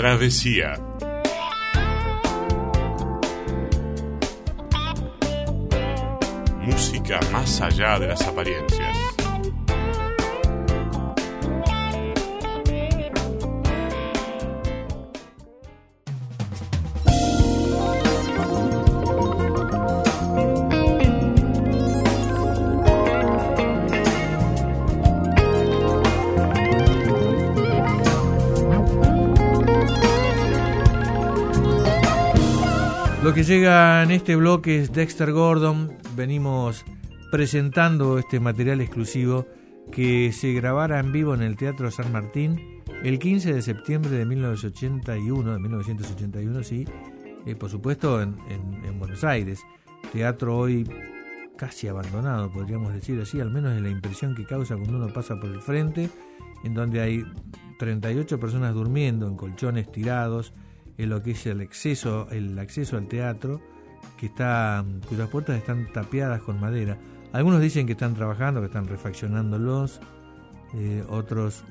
Travesía. Música más allá de las apariencias. Lo que llega en este bloque es Dexter Gordon. Venimos presentando este material exclusivo que se grabara en vivo en el Teatro San Martín el 15 de septiembre de 1981, de 1981, sí, eh, por supuesto en, en, Buenos Aires. Teatro hoy casi abandonado, podríamos decir así, al menos es la impresión que causa cuando uno pasa por el frente, en donde hay 38 personas durmiendo en colchones tirados, en lo que es el acceso, el acceso al teatro, que está, cuyas puertas están tapiadas con madera. Algunos dicen que están trabajando, que están refaccionándolos, eh, otros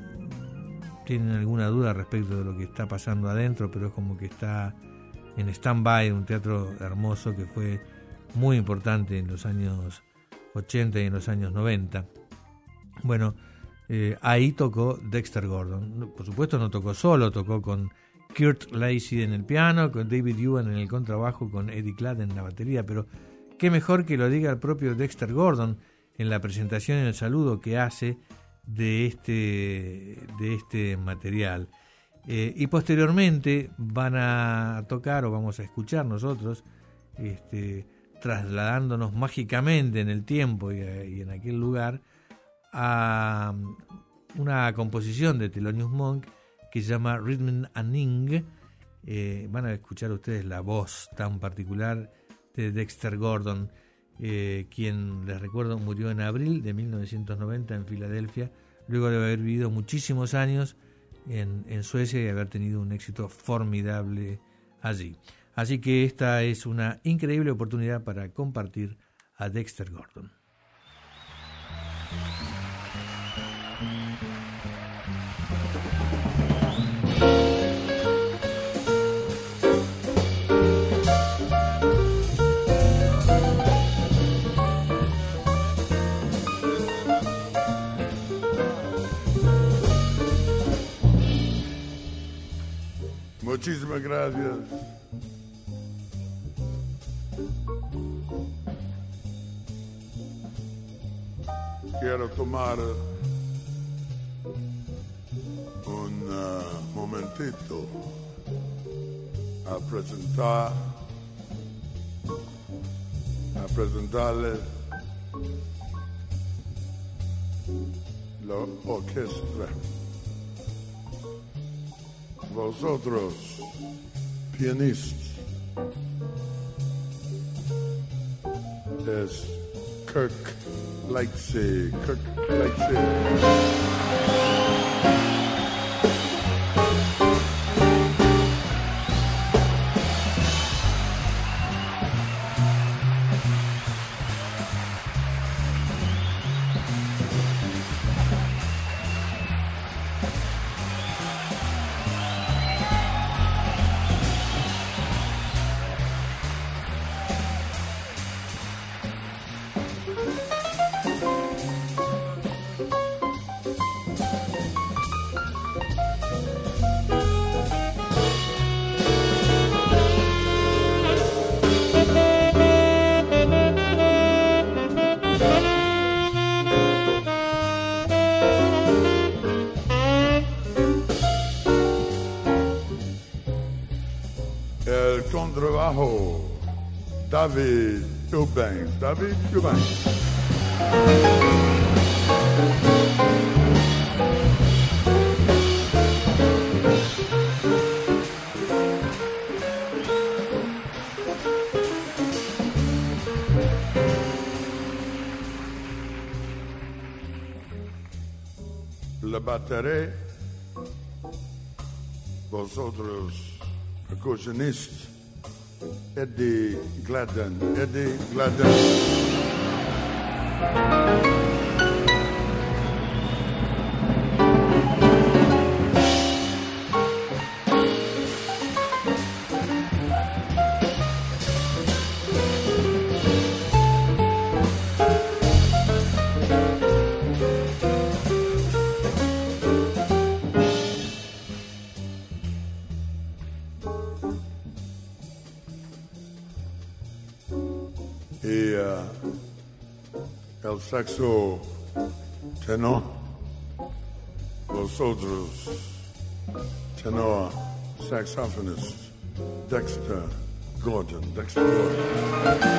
tienen alguna duda respecto de lo que está pasando adentro, pero es como que está en stand-by, un teatro hermoso que fue muy importante en los años 80 y en los años 90. Bueno, eh, ahí tocó Dexter Gordon. Por supuesto no tocó solo, tocó con Kurt Lacey en el piano, con David Ewan en el contrabajo, con Eddie Cladd en la batería, pero qué mejor que lo diga el propio Dexter Gordon en la presentación y el saludo que hace de este, de este material. Eh, y posteriormente van a tocar o vamos a escuchar nosotros, este, trasladándonos mágicamente en el tiempo y, y en aquel lugar, a una composición de Thelonious Monk que se llama Rhythm and Ning. Eh, van a escuchar ustedes la voz tan particular de Dexter Gordon, eh, quien, les recuerdo, murió en abril de 1990 en Filadelfia, luego de haber vivido muchísimos años en, en Suecia y haber tenido un éxito formidable allí. Así que esta es una increíble oportunidad para compartir a Dexter Gordon. Muchísimas gracias. Quiero tomar un uh, momentito a presentar a presentarles la orquesta vosotros, pianists, es Kirk Leipzig, Kirk David Eubanks. David Eubanks. La batterie, vosotros percussionistas, Eddie Gladden. Eddie Gladden. Saxo tenor, los otros tenor saxophonist Dexter Gordon. Dexter Gordon.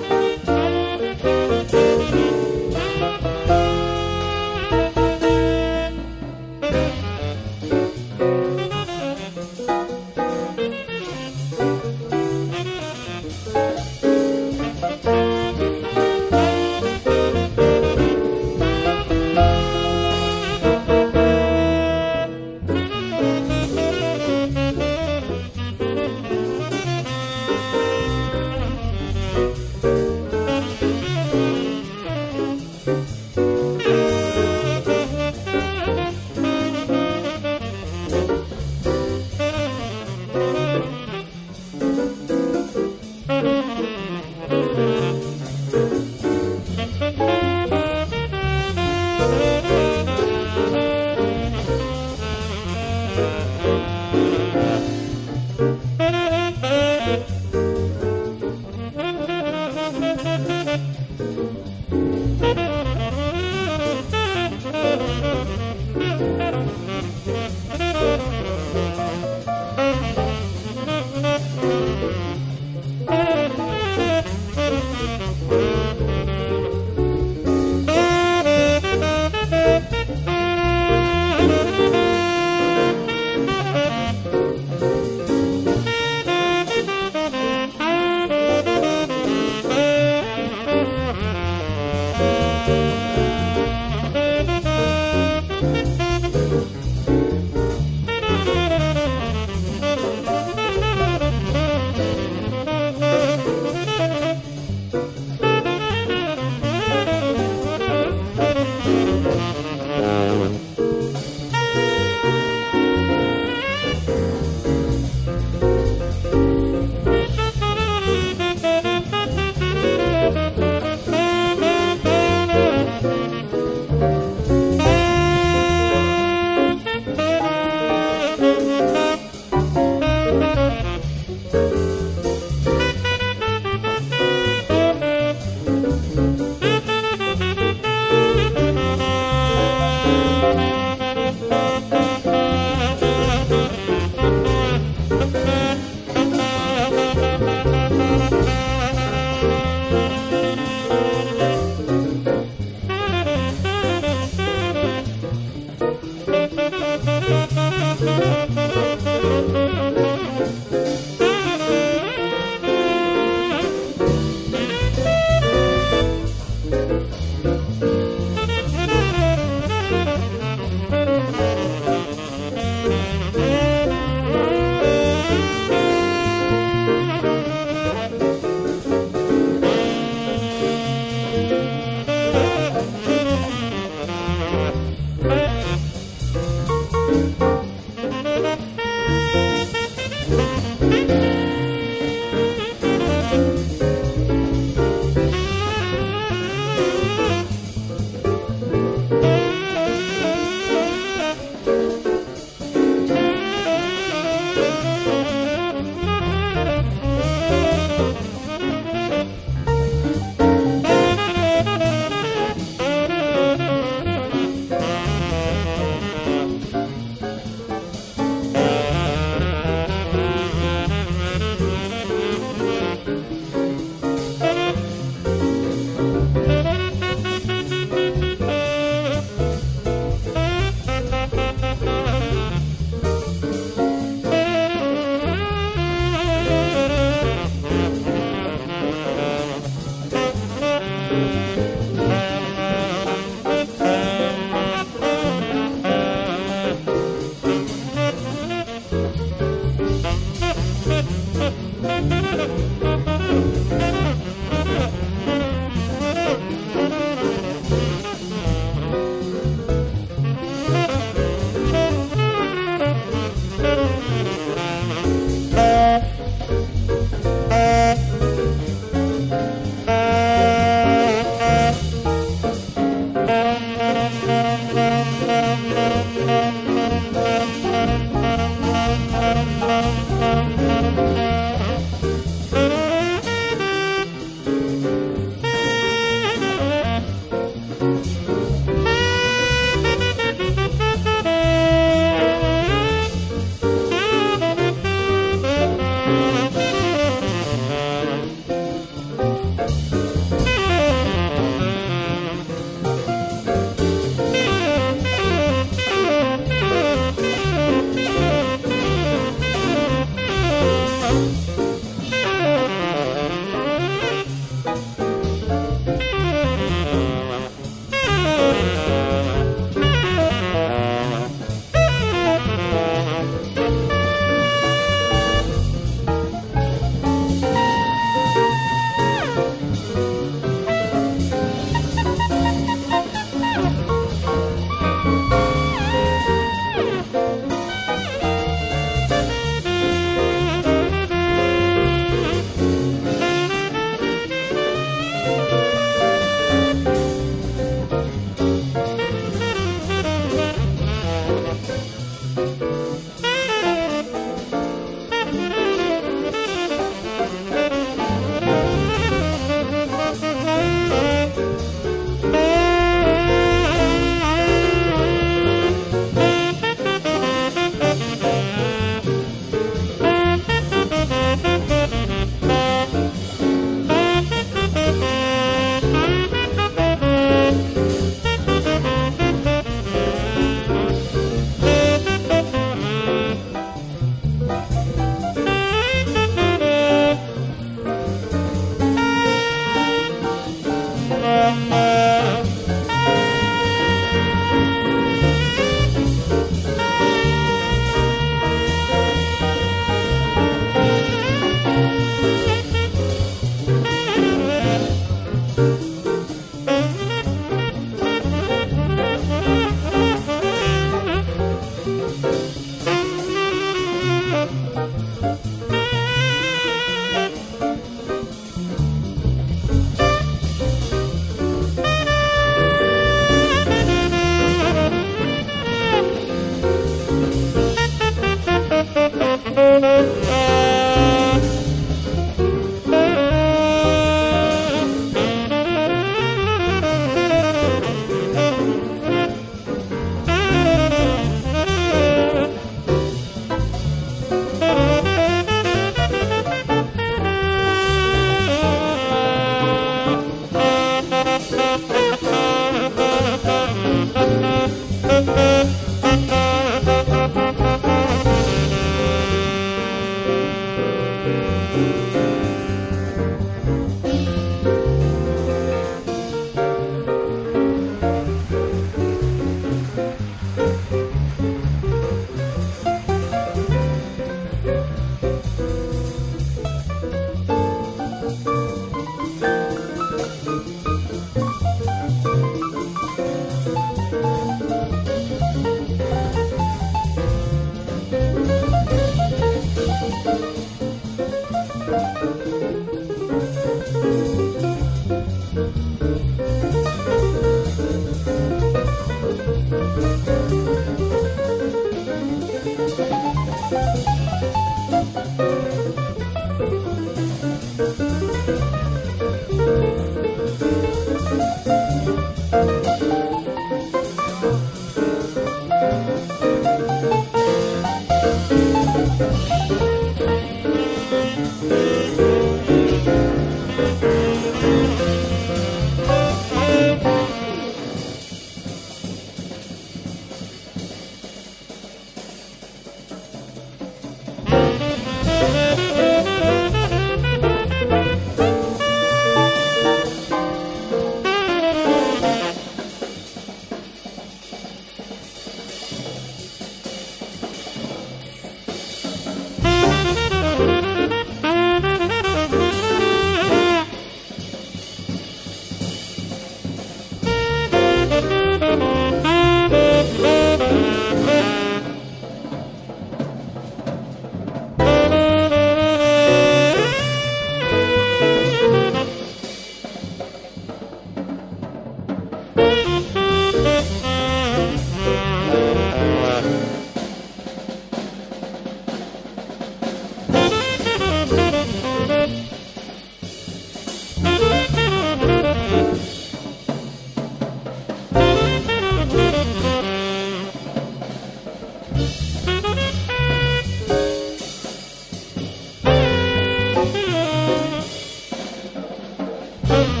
Mm-hmm.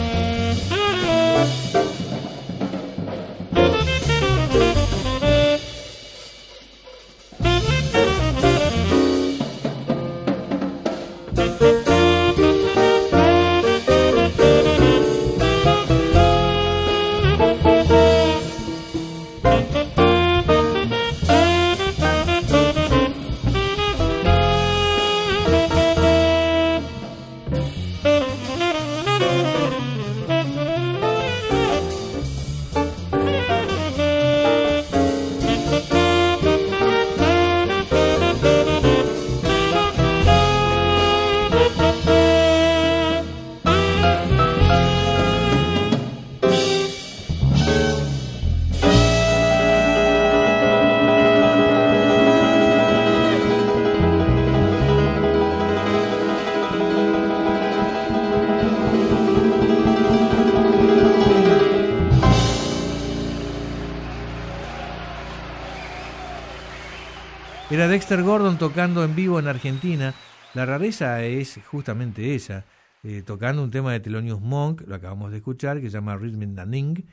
Era Dexter Gordon tocando en vivo en Argentina. La rareza es justamente esa, eh, tocando un tema de Thelonious Monk, lo acabamos de escuchar, que se llama Rhythm and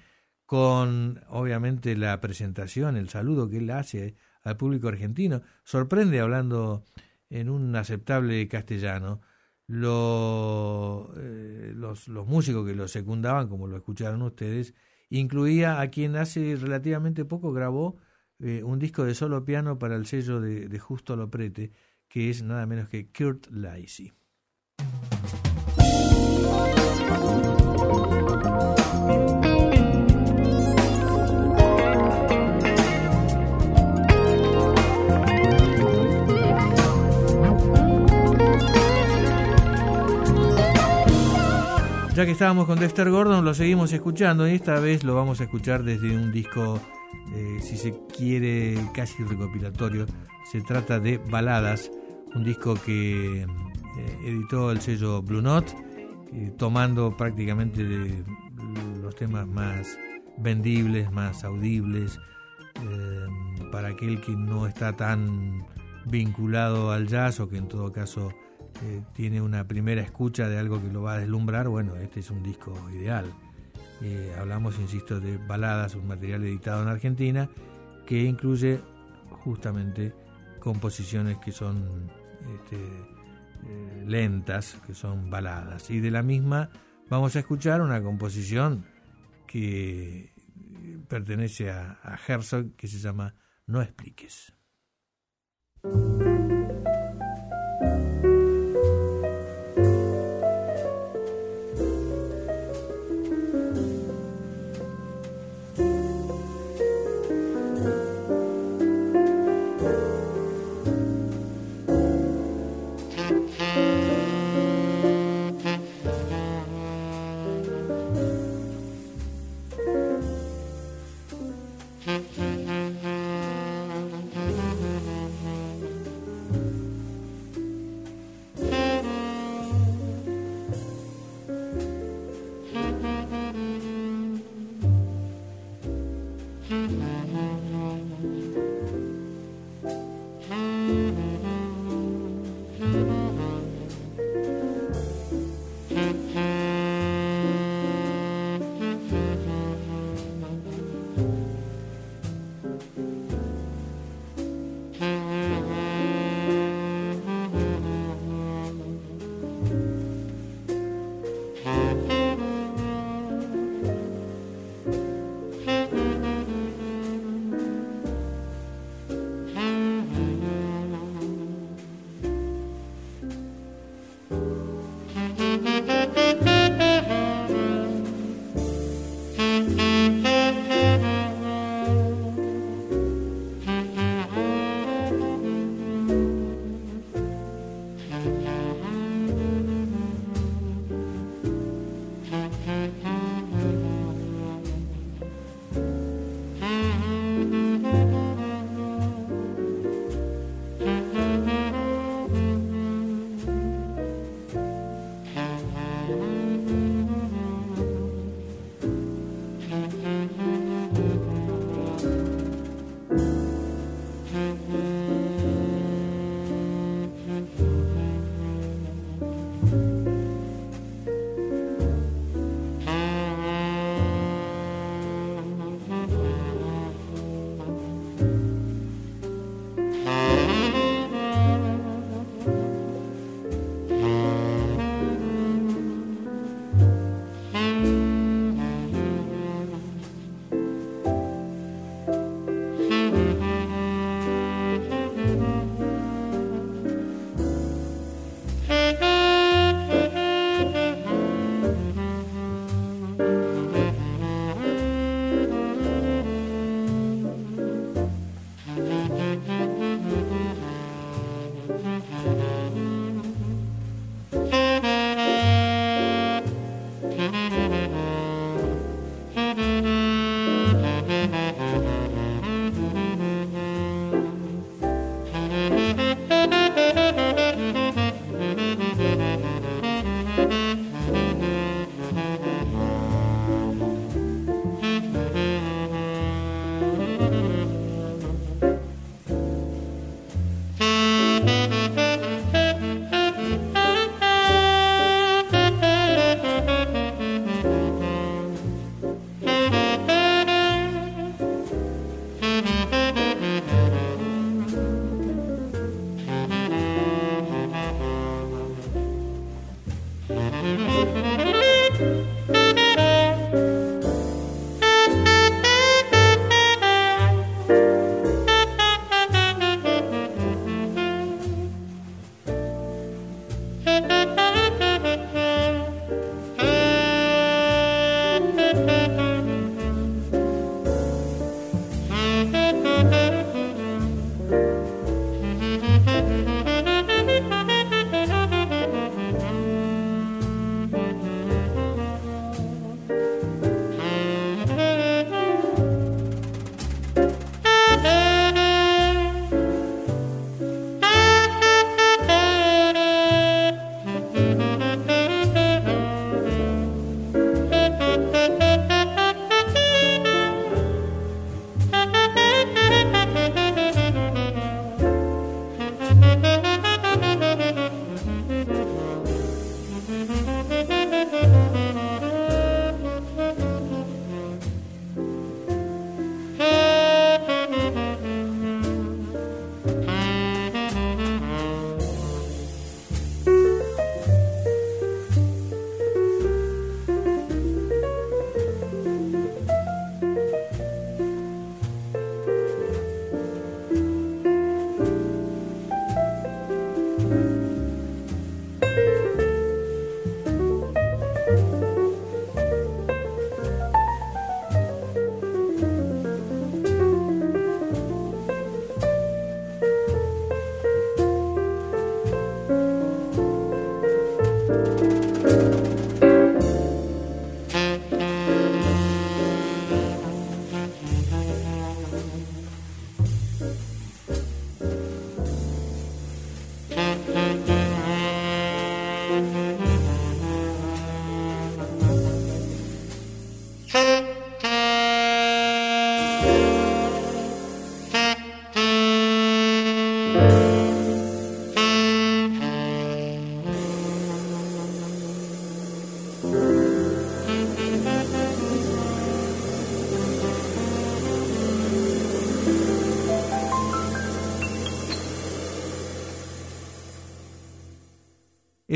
con obviamente la presentación, el saludo que él hace al público argentino. Sorprende hablando en un aceptable castellano. Eh, los músicos que lo secundaban, como lo escucharon ustedes, incluía a quien hace relativamente poco grabó eh, un disco de solo piano para el sello de, de Justo Loprete, que es nada menos que Kurt Lacey. Ya que estábamos con Dexter Gordon, lo seguimos escuchando y esta vez lo vamos a escuchar desde un disco, eh, si se quiere, casi recopilatorio. Se trata de Baladas, un disco que eh, editó el sello Blue Note, eh, tomando prácticamente de los temas más vendibles, más audibles, para aquel que no está tan vinculado al jazz o que en todo caso tiene una primera escucha de algo que lo va a deslumbrar, bueno, este es un disco ideal. Eh, hablamos, insisto, de baladas, un material editado en Argentina que incluye justamente composiciones que son este, eh, lentas, que son baladas. Y de la misma vamos a escuchar una composición que pertenece a, a Herzog que se llama No expliques.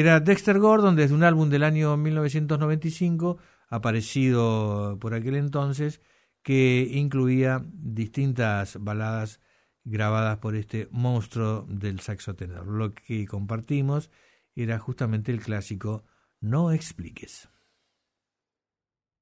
Era Dexter Gordon desde un álbum del año 1995, aparecido por aquel entonces, que incluía distintas baladas grabadas por este monstruo del saxo tenor. Lo que compartimos era justamente el clásico No expliques.